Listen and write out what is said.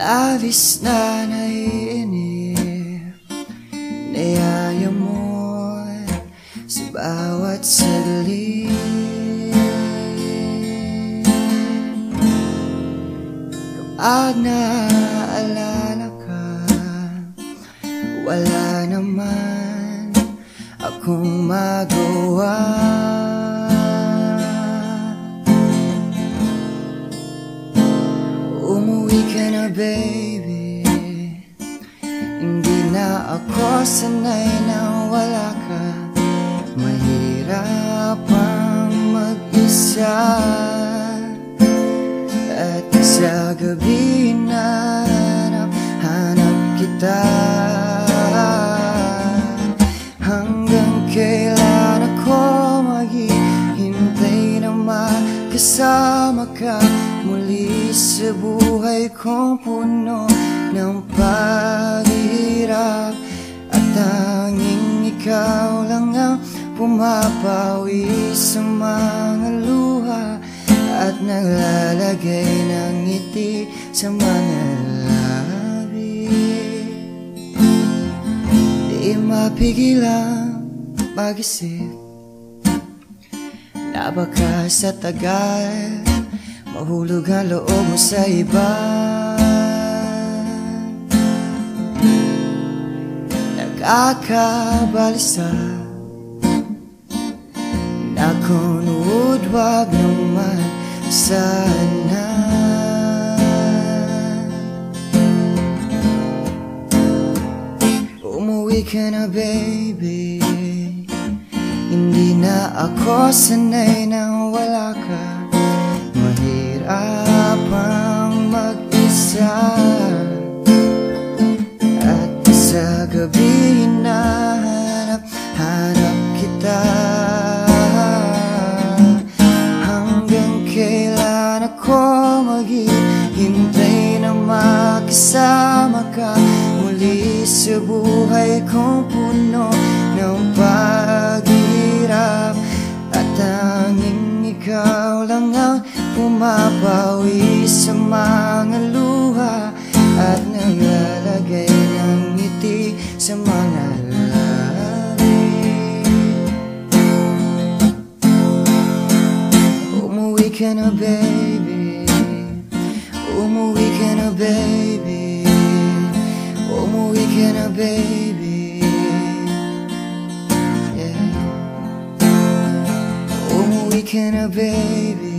Labis na naiinip Kapag naaalala ka Wala naman Akong magawa. Umuwi ka na baby. Hindi na ako sanay na wala ka. Mahirap ang mag-isa sa buhay kong puno ng paghihirap. At tanging ikaw lang ang pumapawi sa mga luha. At naglalagay ng ngiti sa mga labi. Di mapigil ang mag-isip Na sa tagal Mahulog ang loob mo sa iba. Nakakabalisa Na kung wag naman sana Umuwi ka na baby. Hindi na ako sanay na wala ka mag-isa At sa gabi hinahanap Hanap kita. Hanggang kailan ako maghihintay na makasama ka? Muli sa buhay kong puno ng paghirap. At tanging ikaw lang ang pumapawi sa mga luha At naglalagay ng ngiti sa mga labi Umuwi ka na baby. Umuwi ka na baby. Umuwi ka na baby. Yeah. Umuwi ka na baby